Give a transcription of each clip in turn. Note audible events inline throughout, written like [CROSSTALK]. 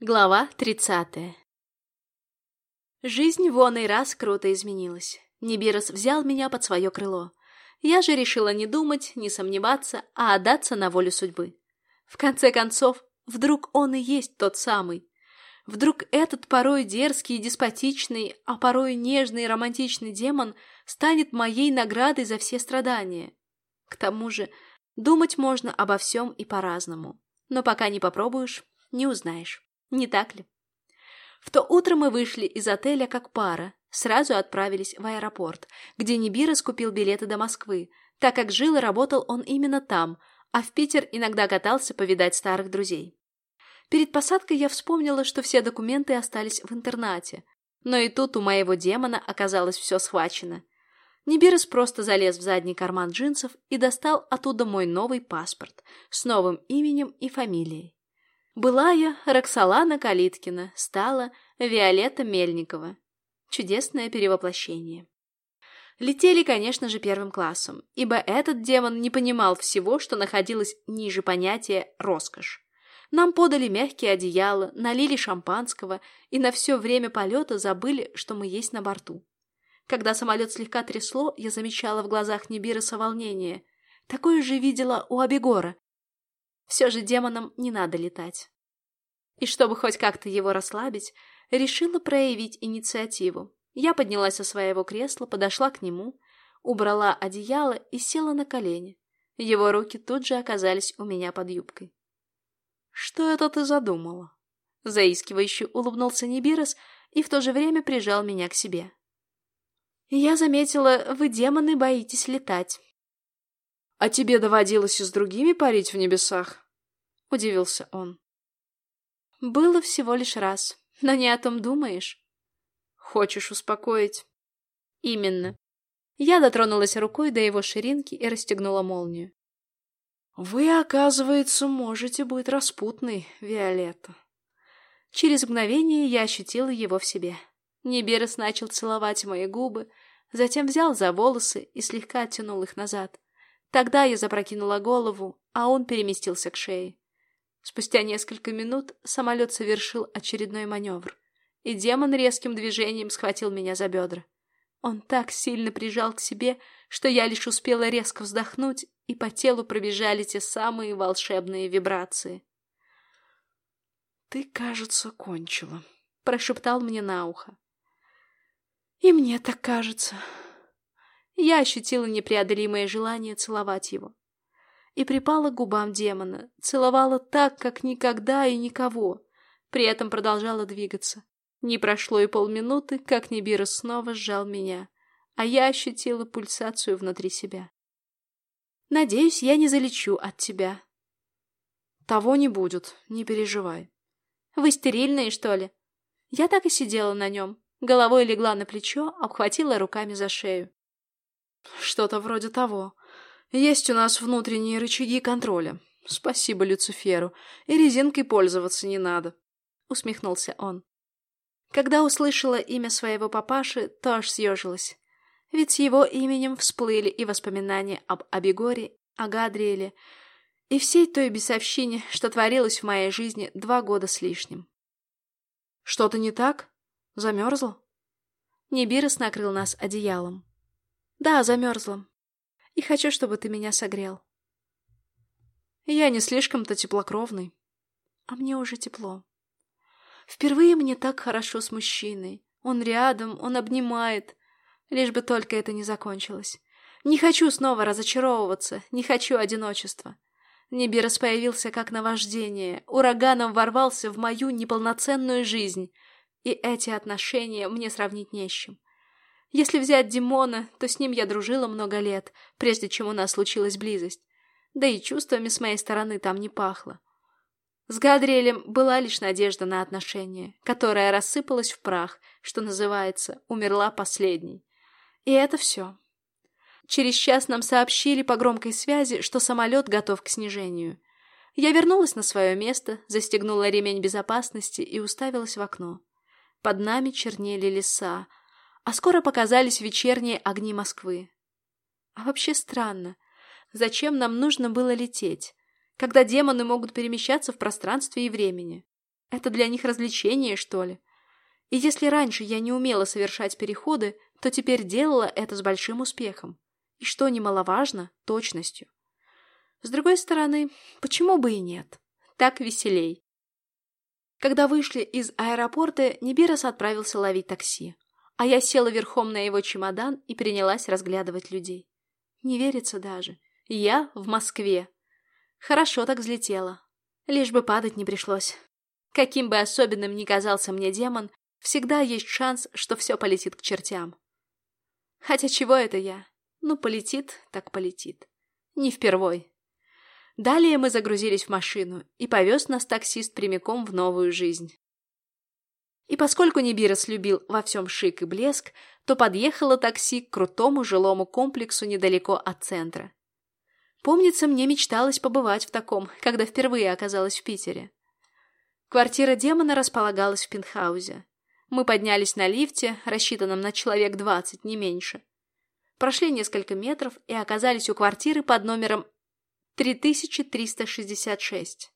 Глава тридцатая Жизнь в оный раз круто изменилась. Нибирос взял меня под свое крыло. Я же решила не думать, не сомневаться, а отдаться на волю судьбы. В конце концов, вдруг он и есть тот самый. Вдруг этот порой дерзкий и деспотичный, а порой нежный и романтичный демон станет моей наградой за все страдания. К тому же, думать можно обо всем и по-разному. Но пока не попробуешь, не узнаешь. Не так ли? В то утро мы вышли из отеля как пара, сразу отправились в аэропорт, где Нибира скупил билеты до Москвы, так как жил и работал он именно там, а в Питер иногда катался повидать старых друзей. Перед посадкой я вспомнила, что все документы остались в интернате, но и тут у моего демона оказалось все схвачено. Нибирос просто залез в задний карман джинсов и достал оттуда мой новый паспорт с новым именем и фамилией. Была я Роксолана Калиткина, стала Виолетта Мельникова. Чудесное перевоплощение. Летели, конечно же, первым классом, ибо этот демон не понимал всего, что находилось ниже понятия «роскошь». Нам подали мягкие одеяла, налили шампанского и на все время полета забыли, что мы есть на борту. Когда самолет слегка трясло, я замечала в глазах Нибироса волнение. Такое же видела у Абегора, все же демонам не надо летать. И чтобы хоть как-то его расслабить, решила проявить инициативу. Я поднялась со своего кресла, подошла к нему, убрала одеяло и села на колени. Его руки тут же оказались у меня под юбкой. «Что это ты задумала?» Заискивающе улыбнулся Нибирос и в то же время прижал меня к себе. «Я заметила, вы, демоны, боитесь летать. «А тебе доводилось и с другими парить в небесах?» — удивился он. «Было всего лишь раз, но не о том думаешь». «Хочешь успокоить?» «Именно». Я дотронулась рукой до его ширинки и расстегнула молнию. «Вы, оказывается, можете быть распутной, Виолетта». Через мгновение я ощутила его в себе. Неберес начал целовать мои губы, затем взял за волосы и слегка оттянул их назад. Тогда я запрокинула голову, а он переместился к шее. Спустя несколько минут самолет совершил очередной маневр, и демон резким движением схватил меня за бедра. Он так сильно прижал к себе, что я лишь успела резко вздохнуть, и по телу пробежали те самые волшебные вибрации. «Ты, кажется, кончила», — прошептал мне на ухо. «И мне так кажется», я ощутила непреодолимое желание целовать его. И припала к губам демона, целовала так, как никогда и никого, при этом продолжала двигаться. Не прошло и полминуты, как Нибира снова сжал меня, а я ощутила пульсацию внутри себя. «Надеюсь, я не залечу от тебя». «Того не будет, не переживай». «Вы стерильные, что ли?» Я так и сидела на нем, головой легла на плечо, обхватила руками за шею. Что-то вроде того. Есть у нас внутренние рычаги контроля. Спасибо Люциферу. И резинкой пользоваться не надо. Усмехнулся он. Когда услышала имя своего папаши, то аж съежилась. Ведь с его именем всплыли и воспоминания об Абегоре, о Гадриэле и всей той бесовщине, что творилось в моей жизни два года с лишним. «Что-то не так? Замерзла?» Небирос накрыл нас одеялом. Да, замерзла. И хочу, чтобы ты меня согрел. Я не слишком-то теплокровный. А мне уже тепло. Впервые мне так хорошо с мужчиной. Он рядом, он обнимает. Лишь бы только это не закончилось. Не хочу снова разочаровываться, не хочу одиночества. Небирос появился как наваждение, ураганом ворвался в мою неполноценную жизнь, и эти отношения мне сравнить не с чем. Если взять Димона, то с ним я дружила много лет, прежде чем у нас случилась близость. Да и чувствами с моей стороны там не пахло. С Гадриэлем была лишь надежда на отношения, которая рассыпалась в прах, что называется, умерла последней. И это все. Через час нам сообщили по громкой связи, что самолет готов к снижению. Я вернулась на свое место, застегнула ремень безопасности и уставилась в окно. Под нами чернели леса, а скоро показались вечерние огни Москвы. А вообще странно. Зачем нам нужно было лететь, когда демоны могут перемещаться в пространстве и времени? Это для них развлечение, что ли? И если раньше я не умела совершать переходы, то теперь делала это с большим успехом. И что немаловажно, точностью. С другой стороны, почему бы и нет? Так веселей. Когда вышли из аэропорта, Нибирос отправился ловить такси. А я села верхом на его чемодан и принялась разглядывать людей. Не верится даже. Я в Москве. Хорошо так взлетела. Лишь бы падать не пришлось. Каким бы особенным ни казался мне демон, всегда есть шанс, что все полетит к чертям. Хотя чего это я? Ну, полетит, так полетит. Не впервой. Далее мы загрузились в машину, и повез нас таксист прямиком в новую жизнь. И поскольку Нибирос любил во всем шик и блеск, то подъехало такси к крутому жилому комплексу недалеко от центра. Помнится, мне мечталось побывать в таком, когда впервые оказалась в Питере. Квартира демона располагалась в пентхаузе. Мы поднялись на лифте, рассчитанном на человек двадцать, не меньше. Прошли несколько метров и оказались у квартиры под номером 3366.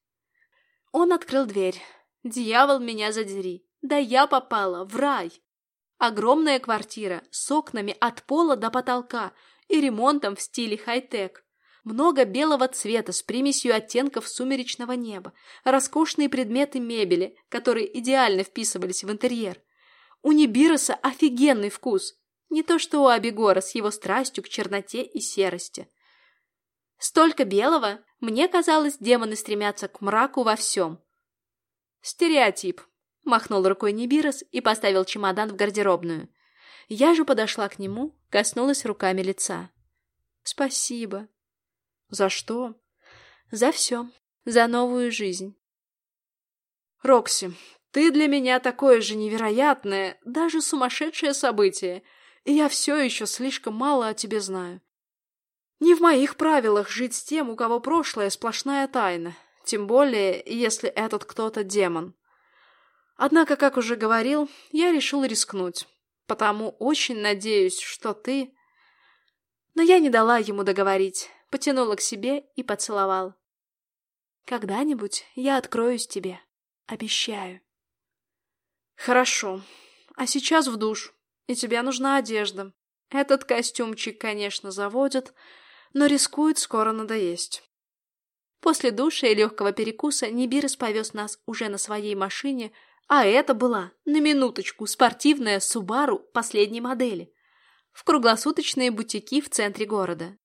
Он открыл дверь. Дьявол меня задери. Да я попала в рай. Огромная квартира с окнами от пола до потолка и ремонтом в стиле хай-тек. Много белого цвета с примесью оттенков сумеречного неба, роскошные предметы мебели, которые идеально вписывались в интерьер. У Нибироса офигенный вкус, не то что у Абегора с его страстью к черноте и серости. Столько белого, мне казалось, демоны стремятся к мраку во всем. Стереотип, махнул рукой Нибирос и поставил чемодан в гардеробную. Я же подошла к нему, коснулась руками лица. Спасибо, за что? За все. За новую жизнь. Рокси, ты для меня такое же невероятное, даже сумасшедшее событие, и я все еще слишком мало о тебе знаю. Не в моих правилах жить с тем, у кого прошлое сплошная тайна, тем более, если этот кто-то демон. Однако, как уже говорил, я решил рискнуть, потому очень надеюсь, что ты... Но я не дала ему договорить потянула к себе и поцеловал. «Когда-нибудь я откроюсь тебе. Обещаю». «Хорошо. А сейчас в душ. И тебе нужна одежда. Этот костюмчик, конечно, заводит, но рискует скоро надоесть». После душа и легкого перекуса Нибирос повез нас уже на своей машине, а это была, на минуточку, спортивная Субару последней модели, в круглосуточные бутики в центре города.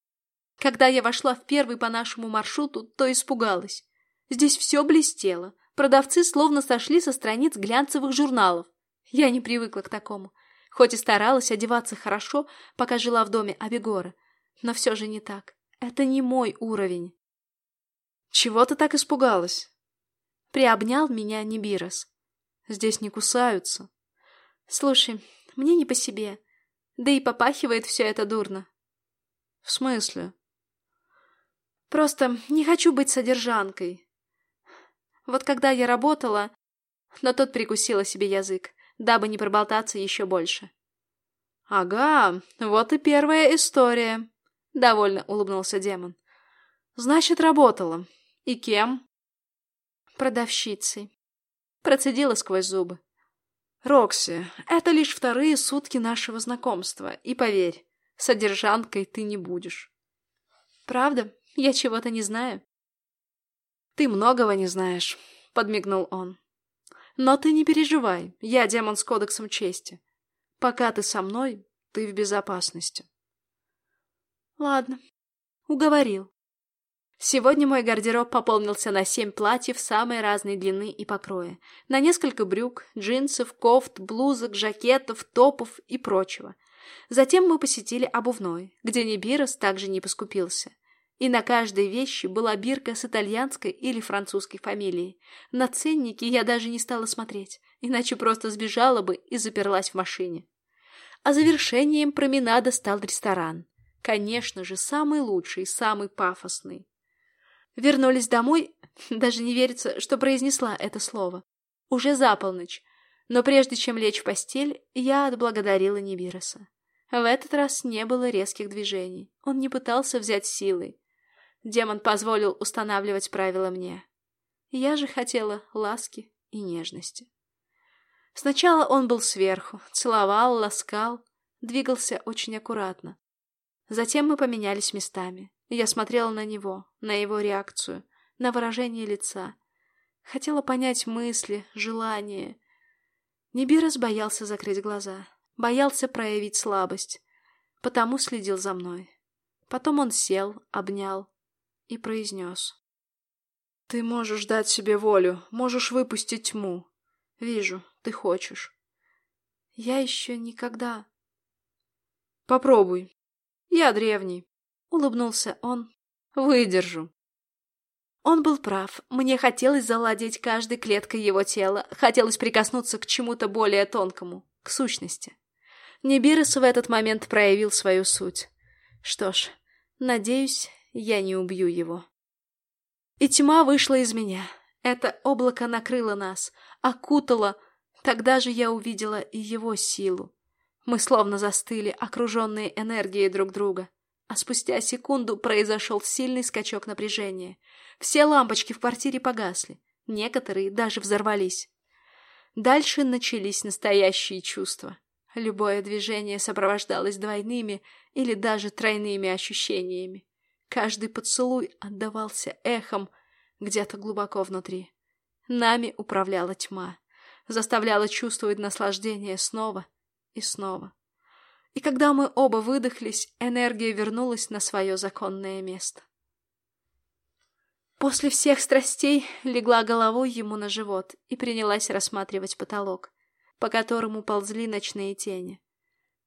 Когда я вошла в первый по нашему маршруту, то испугалась. Здесь все блестело. Продавцы словно сошли со страниц глянцевых журналов. Я не привыкла к такому. Хоть и старалась одеваться хорошо, пока жила в доме Абегора. Но все же не так. Это не мой уровень. Чего ты так испугалась? Приобнял меня Нибирос. Здесь не кусаются. Слушай, мне не по себе. Да и попахивает все это дурно. В смысле? Просто не хочу быть содержанкой. Вот когда я работала... Но тут прикусила себе язык, дабы не проболтаться еще больше. «Ага, вот и первая история», — довольно улыбнулся демон. «Значит, работала. И кем?» «Продавщицей». Процедила сквозь зубы. «Рокси, это лишь вторые сутки нашего знакомства, и поверь, содержанкой ты не будешь». «Правда?» Я чего-то не знаю. Ты многого не знаешь, подмигнул он. Но ты не переживай, я демон с кодексом чести. Пока ты со мной, ты в безопасности. Ладно, уговорил. Сегодня мой гардероб пополнился на семь платьев самой разной длины и покроя, на несколько брюк, джинсов, кофт, блузок, жакетов, топов и прочего. Затем мы посетили обувной, где Нибирос также не поскупился. И на каждой вещи была бирка с итальянской или французской фамилией. На ценники я даже не стала смотреть, иначе просто сбежала бы и заперлась в машине. А завершением променада стал ресторан. Конечно же, самый лучший, самый пафосный. Вернулись домой, [LAUGHS] даже не верится, что произнесла это слово. Уже за полночь, но прежде чем лечь в постель, я отблагодарила Нибироса. В этот раз не было резких движений. Он не пытался взять силой. Демон позволил устанавливать правила мне. Я же хотела ласки и нежности. Сначала он был сверху, целовал, ласкал, двигался очень аккуратно. Затем мы поменялись местами. Я смотрела на него, на его реакцию, на выражение лица. Хотела понять мысли, желания. Нибирос боялся закрыть глаза, боялся проявить слабость, потому следил за мной. Потом он сел, обнял и произнес. «Ты можешь дать себе волю, можешь выпустить тьму. Вижу, ты хочешь». «Я еще никогда...» «Попробуй. Я древний», — улыбнулся он. «Выдержу». Он был прав. Мне хотелось завладеть каждой клеткой его тела, хотелось прикоснуться к чему-то более тонкому, к сущности. Небирос в этот момент проявил свою суть. Что ж, надеюсь, я не убью его. И тьма вышла из меня. Это облако накрыло нас, окутало. Тогда же я увидела и его силу. Мы словно застыли, окруженные энергией друг друга. А спустя секунду произошел сильный скачок напряжения. Все лампочки в квартире погасли. Некоторые даже взорвались. Дальше начались настоящие чувства. Любое движение сопровождалось двойными или даже тройными ощущениями. Каждый поцелуй отдавался эхом где-то глубоко внутри. Нами управляла тьма, заставляла чувствовать наслаждение снова и снова. И когда мы оба выдохлись, энергия вернулась на свое законное место. После всех страстей легла головой ему на живот и принялась рассматривать потолок, по которому ползли ночные тени.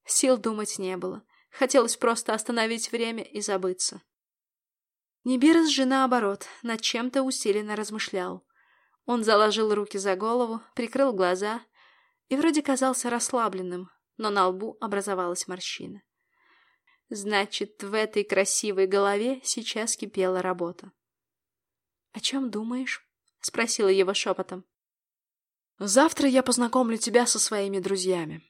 Сил думать не было. Хотелось просто остановить время и забыться. Нибирос же, наоборот, над чем-то усиленно размышлял. Он заложил руки за голову, прикрыл глаза и вроде казался расслабленным, но на лбу образовалась морщина. Значит, в этой красивой голове сейчас кипела работа. — О чем думаешь? — спросила его шепотом. — Завтра я познакомлю тебя со своими друзьями.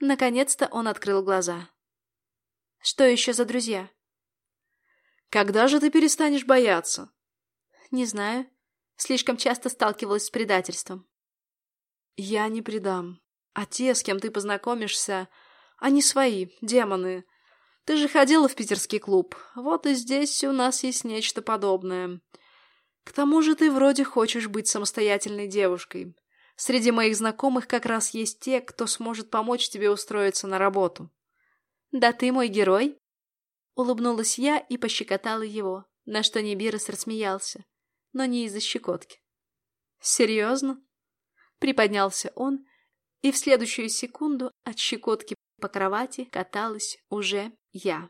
Наконец-то он открыл глаза. — Что еще за друзья? — Когда же ты перестанешь бояться? — Не знаю. Слишком часто сталкивалась с предательством. — Я не предам. А те, с кем ты познакомишься, они свои, демоны. Ты же ходила в питерский клуб. Вот и здесь у нас есть нечто подобное. К тому же ты вроде хочешь быть самостоятельной девушкой. Среди моих знакомых как раз есть те, кто сможет помочь тебе устроиться на работу. Да ты мой герой. Улыбнулась я и пощекотала его, на что Небирос рассмеялся, но не из-за щекотки. Серьезно? Приподнялся он и в следующую секунду от щекотки по кровати каталась уже я.